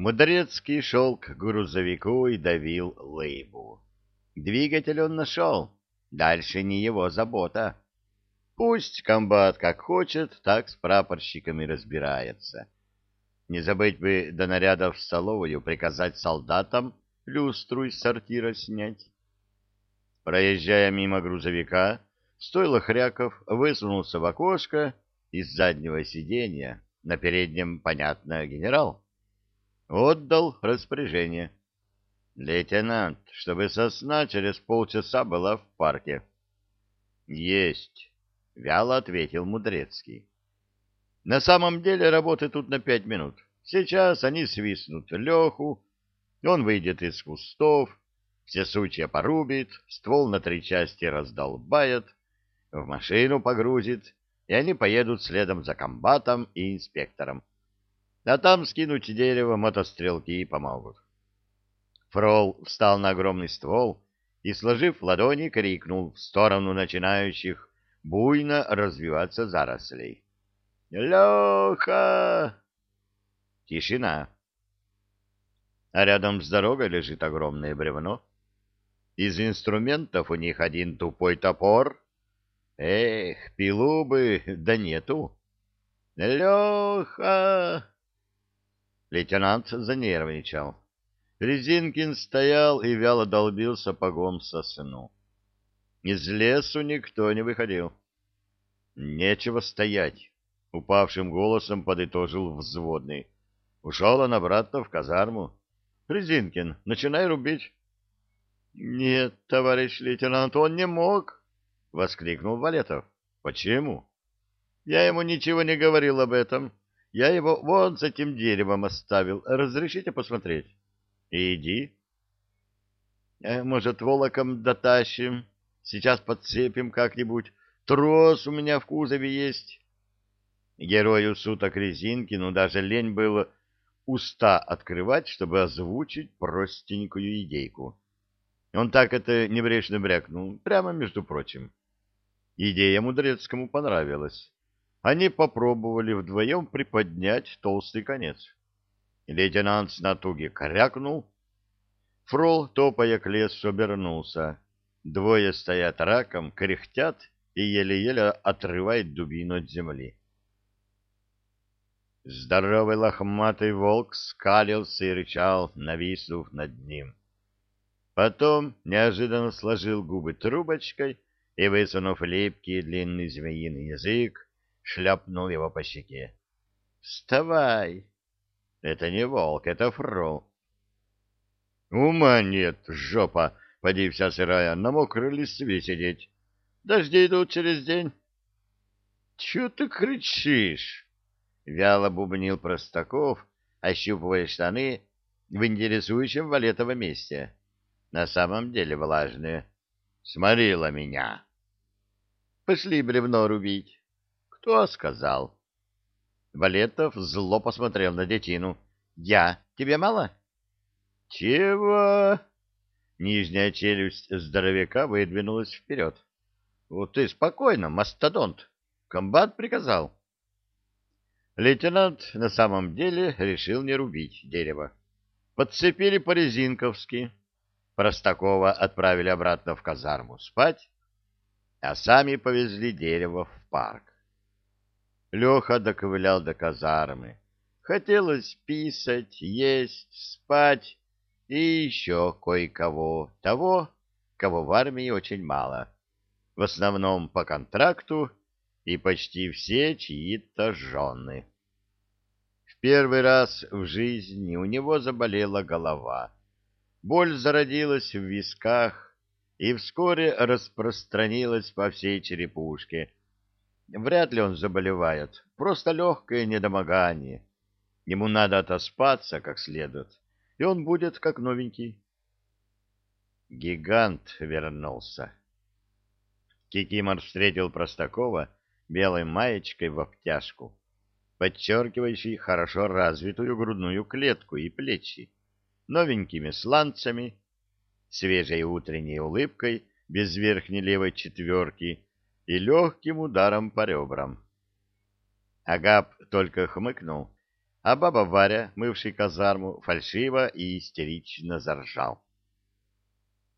Мудрецкий шел к грузовику и давил лейбу. Двигатель он нашел, дальше не его забота. Пусть комбат как хочет, так с прапорщиками разбирается. Не забыть бы до наряда в столовую приказать солдатам люстру из сортира снять. Проезжая мимо грузовика, стойло Хряков высунулся в окошко из заднего сиденья, на переднем, понятно, генерал. Отдал распоряжение. Лейтенант, чтобы сосна через полчаса была в парке. Есть, вяло ответил Мудрецкий. На самом деле работы тут на пять минут. Сейчас они свистнут Леху, он выйдет из кустов, все сучья порубит, ствол на три части раздолбает, в машину погрузит, и они поедут следом за комбатом и инспектором. А там скинуть дерево мотострелки помогут. Фрол встал на огромный ствол и, сложив ладони, крикнул в сторону начинающих буйно развиваться зарослей. «Леха!» Тишина. А рядом с дорогой лежит огромное бревно. Из инструментов у них один тупой топор. Эх, пилу бы, да нету. «Леха!» Лейтенант занервничал. Резинкин стоял и вяло долбил сапогом сосну. Из лесу никто не выходил. «Нечего стоять», — упавшим голосом подытожил взводный. Ушел он обратно в казарму. «Резинкин, начинай рубить». «Нет, товарищ лейтенант, он не мог», — воскликнул Валетов. «Почему?» «Я ему ничего не говорил об этом. Я его вон с этим деревом оставил. Разрешите посмотреть?» Иди. Э, может, волоком дотащим? Сейчас подцепим как-нибудь. Трос у меня в кузове есть. Герою суток резинки, ну даже лень было уста открывать, чтобы озвучить простенькую идейку. Он так это небрежно брякнул, прямо между прочим. Идея Мудрецкому понравилась. Они попробовали вдвоем приподнять толстый конец. Лейтенант с натуги крякнул. Фрол, топая к лесу, обернулся. Двое стоят раком, кряхтят и еле-еле отрывают дубину от земли. Здоровый лохматый волк скалился и рычал, нависнув над ним. Потом неожиданно сложил губы трубочкой и, высунув липкий длинный змеиный язык, шляпнул его по щеке. «Вставай!» Это не волк, это фрол. Ума нет, жопа, поди вся сырая, на мокрой листве сидеть. Дожди идут через день. Чего ты кричишь? Вяло бубнил Простаков, ощупывая штаны в интересующем валетовом месте. На самом деле влажные. Сморила меня. Пошли бревно рубить. Кто сказал? Валетов зло посмотрел на детину. «Я. Тебе мало?» «Чего?» Нижняя челюсть здоровяка выдвинулась вперед. «Вот ты спокойно, мастодонт. Комбат приказал». Лейтенант на самом деле решил не рубить дерево. Подцепили по-резинковски. Простакова отправили обратно в казарму спать, а сами повезли дерево в парк. Леха доковылял до казармы. Хотелось писать, есть, спать и еще кое-кого, того, кого в армии очень мало. В основном по контракту и почти все чьи-то жены. В первый раз в жизни у него заболела голова. Боль зародилась в висках и вскоре распространилась по всей черепушке, Вряд ли он заболевает, просто легкое недомогание. Ему надо отоспаться как следует, и он будет как новенький. Гигант вернулся. Кикимор встретил Простакова белой маечкой в обтяжку, подчеркивающей хорошо развитую грудную клетку и плечи, новенькими сланцами, свежей утренней улыбкой без верхней левой четверки и легким ударом по ребрам. Агап только хмыкнул а баба Варя, мывший казарму, фальшиво и истерично заржал.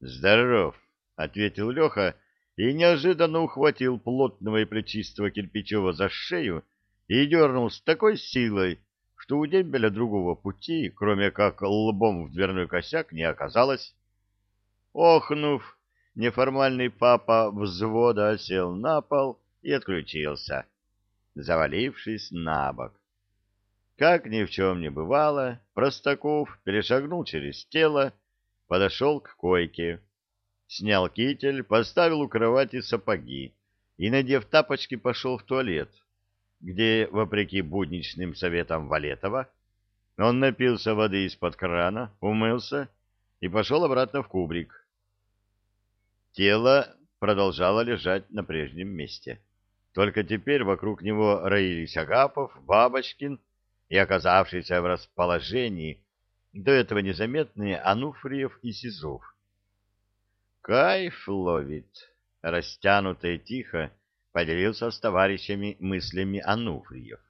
«Здоров!» — ответил Леха и неожиданно ухватил плотного и плечистого Кирпичева за шею и дернул с такой силой, что у дембеля другого пути, кроме как лбом в дверной косяк, не оказалось. Охнув, неформальный папа взвода сел на пол и отключился, завалившись на бок. Как ни в чем не бывало, Простаков перешагнул через тело, подошел к койке, снял китель, поставил у кровати сапоги и, надев тапочки, пошел в туалет, где, вопреки будничным советам Валетова, он напился воды из-под крана, умылся и пошел обратно в кубрик. Тело продолжало лежать на прежнем месте. Только теперь вокруг него роились Агапов, Бабочкин и оказавшийся в расположении до этого незаметные Ануфриев и Сизов. «Кайф ловит!» — растянуто и тихо поделился с товарищами мыслями Ануфриев.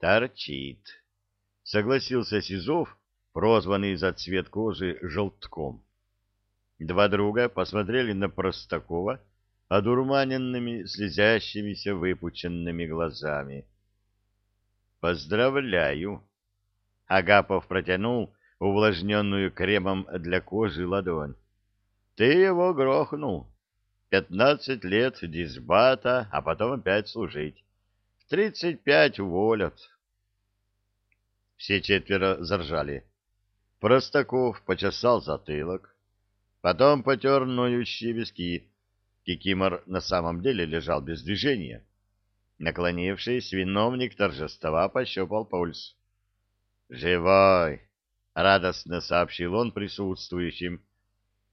«Торчит!» — согласился Сизов, прозванный за цвет кожи желтком. Два друга посмотрели на Простакова одурманенными, слезящимися выпученными глазами. «Поздравляю!» Агапов протянул увлажненную кремом для кожи ладонь. «Ты его грохнул. Пятнадцать лет дисбата, а потом опять служить. В тридцать пять уволят». Все четверо заржали. Простаков почесал затылок, потом потер ноющие виски. Кикимор на самом деле лежал без движения. Наклонившись, виновник торжества пощупал пульс. «Живой!» — радостно сообщил он присутствующим.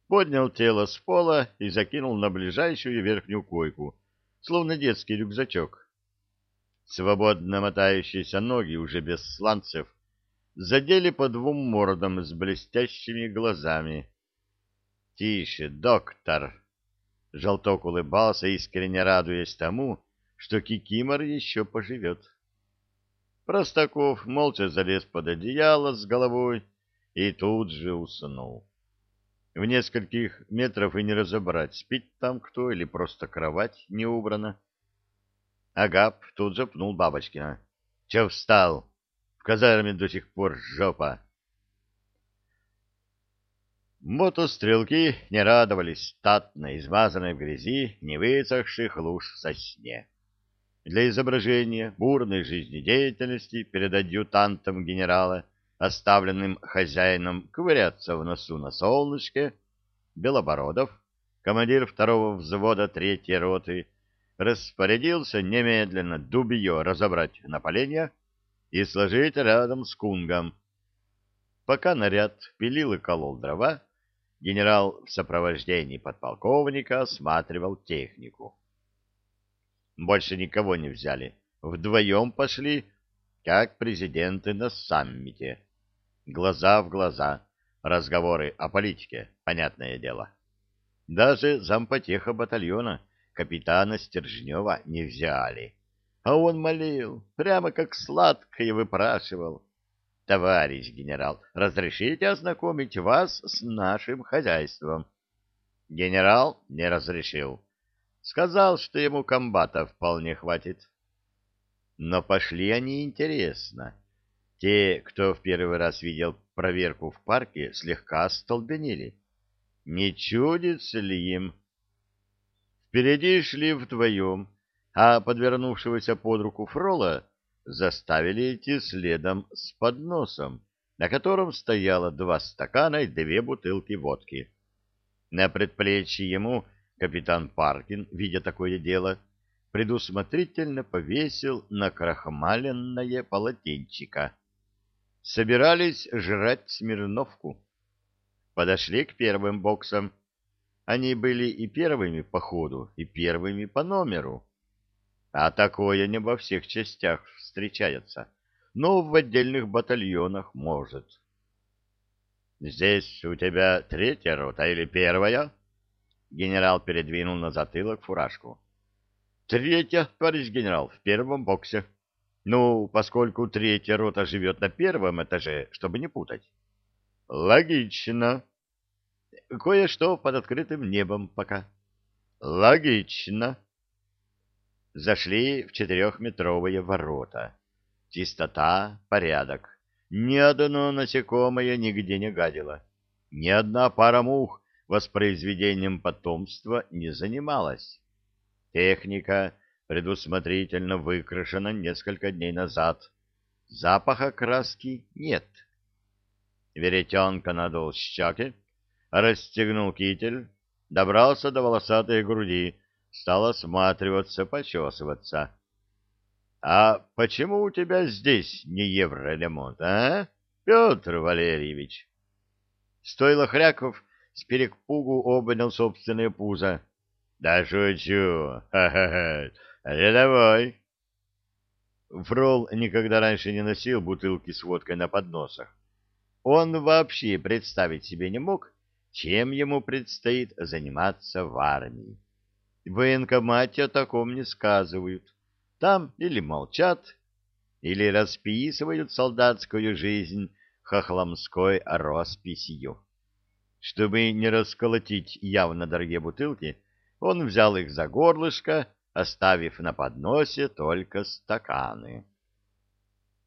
Поднял тело с пола и закинул на ближайшую верхнюю койку, словно детский рюкзачок. Свободно мотающиеся ноги, уже без сланцев, задели по двум мордам с блестящими глазами. «Тише, доктор!» Желток улыбался, искренне радуясь тому, что Кикимор еще поживет. Простаков молча залез под одеяло с головой и тут же уснул. В нескольких метров и не разобрать, спит там кто или просто кровать не убрана. Агап тут же пнул Бабочкина. — Че встал? В казарме до сих пор жопа. Мотострелки не радовались статно измазанной в грязи не высохших луж сосне для изображения бурной жизнедеятельности перед адъютантом генерала, оставленным хозяином ковыряться в носу на солнышке, Белобородов, командир второго взвода третьей роты, распорядился немедленно дубье разобрать на поленья и сложить рядом с кунгом. Пока наряд пилил и колол дрова, генерал в сопровождении подполковника осматривал технику. Больше никого не взяли. Вдвоем пошли, как президенты на саммите. Глаза в глаза. Разговоры о политике, понятное дело. Даже зампотеха батальона, капитана Стержнева, не взяли. А он молил, прямо как сладкое выпрашивал. «Товарищ генерал, разрешите ознакомить вас с нашим хозяйством?» Генерал не разрешил. Сказал, что ему комбата вполне хватит. Но пошли они интересно. Те, кто в первый раз видел проверку в парке, слегка остолбенели. Не чудится ли им? Впереди шли вдвоем, а подвернувшегося под руку Фрола заставили идти следом с подносом, на котором стояло два стакана и две бутылки водки. На предплечье ему Капитан Паркин, видя такое дело, предусмотрительно повесил на крахмаленное полотенчико. Собирались жрать Смирновку. Подошли к первым боксам. Они были и первыми по ходу, и первыми по номеру. А такое не во всех частях встречается, но в отдельных батальонах может. «Здесь у тебя третья рота или первая?» Генерал передвинул на затылок фуражку. — Третья, товарищ генерал, в первом боксе. Ну, поскольку третья рота живет на первом этаже, чтобы не путать. Логично. Кое-что под открытым небом пока. Логично. Зашли в четырехметровые ворота. Чистота, порядок. Ни одно насекомое нигде не гадило. Ни одна пара мух воспроизведением потомства не занималась. Техника предусмотрительно выкрашена несколько дней назад. Запаха краски нет. Веретенка надул щеки, расстегнул китель, добрался до волосатой груди, стал осматриваться, почесываться. — А почему у тебя здесь не евролемонт, а, Петр Валерьевич? Стоило Хряков с перекпугу обнял собственное пузо. — Да шучу! Ха-ха-ха! Рядовой! Фрол никогда раньше не носил бутылки с водкой на подносах. Он вообще представить себе не мог, чем ему предстоит заниматься в армии. В военкомате о таком не сказывают. Там или молчат, или расписывают солдатскую жизнь хохломской росписью. Чтобы не расколотить явно дорогие бутылки, он взял их за горлышко, оставив на подносе только стаканы.